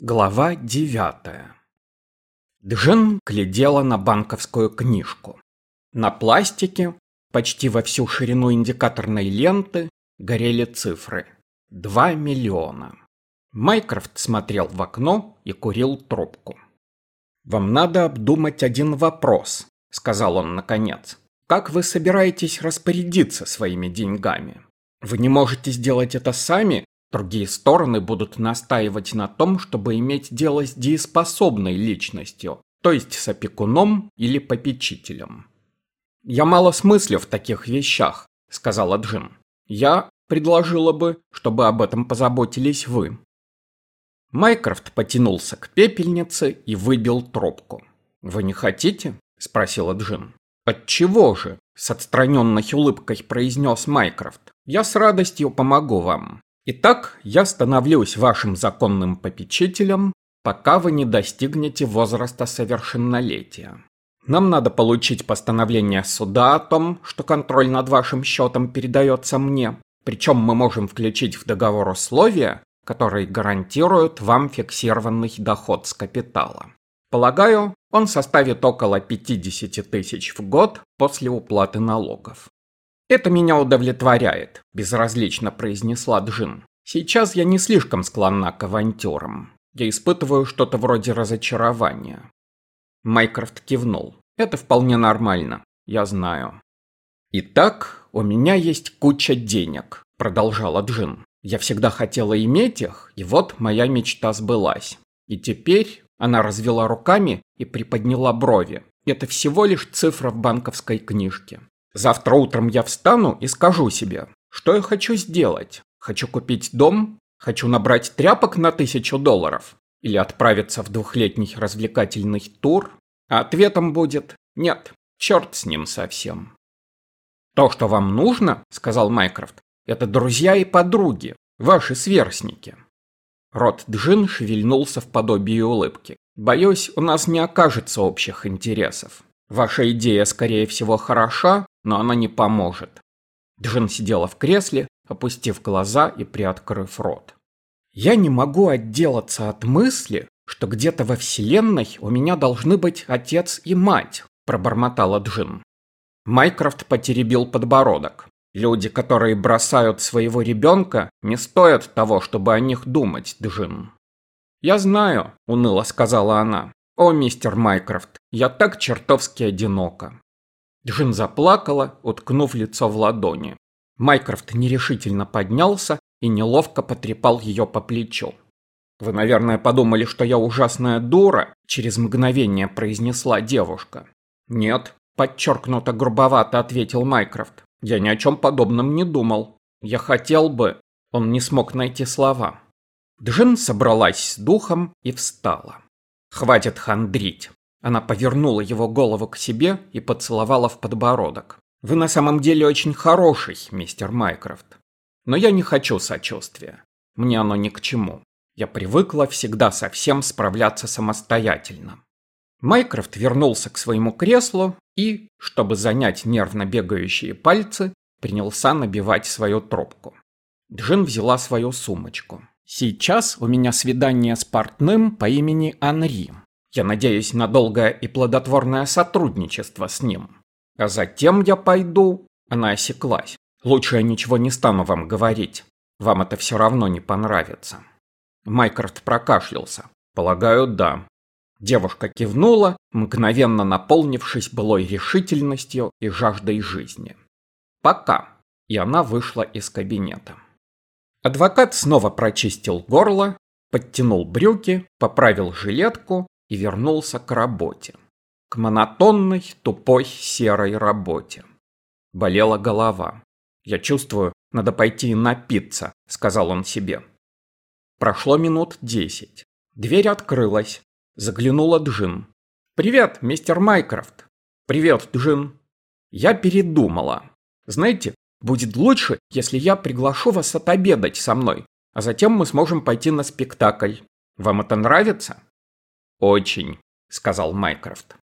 Глава девятая Джин глядела на банковскую книжку. На пластике, почти во всю ширину индикаторной ленты, горели цифры. Два миллиона. Майкрофт смотрел в окно и курил трубку. «Вам надо обдумать один вопрос», — сказал он наконец. «Как вы собираетесь распорядиться своими деньгами? Вы не можете сделать это сами Другие стороны будут настаивать на том, чтобы иметь дело с дееспособной личностью, то есть с опекуном или попечителем. «Я мало смыслю в таких вещах», — сказала Джин. «Я предложила бы, чтобы об этом позаботились вы». Майкрофт потянулся к пепельнице и выбил трубку. «Вы не хотите?» – спросила Джин. «Отчего же?» – с отстраненной улыбкой произнес Майкрофт. «Я с радостью помогу вам. Итак, я становлюсь вашим законным попечителем, пока вы не достигнете возраста совершеннолетия. Нам надо получить постановление суда о том, что контроль над вашим счетом передается мне. Причем мы можем включить в договор условия, которые гарантируют вам фиксированный доход с капитала. Полагаю, он составит около 50 тысяч в год после уплаты налогов. «Это меня удовлетворяет», – безразлично произнесла Джин. «Сейчас я не слишком склонна к авантюрам. Я испытываю что-то вроде разочарования». Майкрофт кивнул. «Это вполне нормально. Я знаю». «Итак, у меня есть куча денег», – продолжала Джин. «Я всегда хотела иметь их, и вот моя мечта сбылась. И теперь она развела руками и приподняла брови. Это всего лишь цифра в банковской книжке. Завтра утром я встану и скажу себе, что я хочу сделать. Хочу купить дом? Хочу набрать тряпок на тысячу долларов? Или отправиться в двухлетний развлекательный тур? А ответом будет «нет, черт с ним совсем». «То, что вам нужно, — сказал Майкрофт, — это друзья и подруги, ваши сверстники». Рот Джин шевельнулся в подобии улыбки. «Боюсь, у нас не окажется общих интересов. Ваша идея, скорее всего, хороша, но она не поможет. Джин сидела в кресле, опустив глаза и приоткрыв рот. Я не могу отделаться от мысли, что где-то во Вселенной у меня должны быть отец и мать, пробормотала Джин. Майкрофт потеребил подбородок. Люди, которые бросают своего ребенка, не стоят того, чтобы о них думать, Джин. «Я знаю», — уныло сказала она. «О, мистер Майкрофт, я так чертовски одинока». Джин заплакала, уткнув лицо в ладони. Майкрофт нерешительно поднялся и неловко потрепал ее по плечу. «Вы, наверное, подумали, что я ужасная дура», – через мгновение произнесла девушка. «Нет», – подчеркнуто грубовато ответил Майкрофт. «Я ни о чем подобном не думал. Я хотел бы...» Он не смог найти слова. Джин собралась с духом и встала. Хватит хандрить. Она повернула его голову к себе и поцеловала в подбородок. Вы на самом деле очень хороший, мистер Майкрофт. Но я не хочу сочувствия. Мне оно ни к чему. Я привыкла всегда со всем справляться самостоятельно. Майкрофт вернулся к своему креслу и, чтобы занять нервно бегающие пальцы, принялся набивать свою трубку. Джин взяла свою сумочку. Сейчас у меня свидание с портным по имени Анри. Я надеюсь на долгое и плодотворное сотрудничество с ним. А затем я пойду... Она осеклась. Лучше я ничего не стану вам говорить. Вам это все равно не понравится. Майкрофт прокашлялся. Полагаю, да. Девушка кивнула, мгновенно наполнившись былой решительностью и жаждой жизни. Пока. И она вышла из кабинета. Адвокат снова прочистил горло, подтянул брюки, поправил жилетку и вернулся к работе. К монотонной, тупой, серой работе. Болела голова. «Я чувствую, надо пойти напиться», — сказал он себе. Прошло минут десять. Дверь открылась. Заглянула Джин. «Привет, мистер Майкрофт». «Привет, Джин». Я передумала. Знаете, Будет лучше, если я приглашу вас отобедать со мной, а затем мы сможем пойти на спектакль. Вам это нравится? Очень, сказал Майкрофт.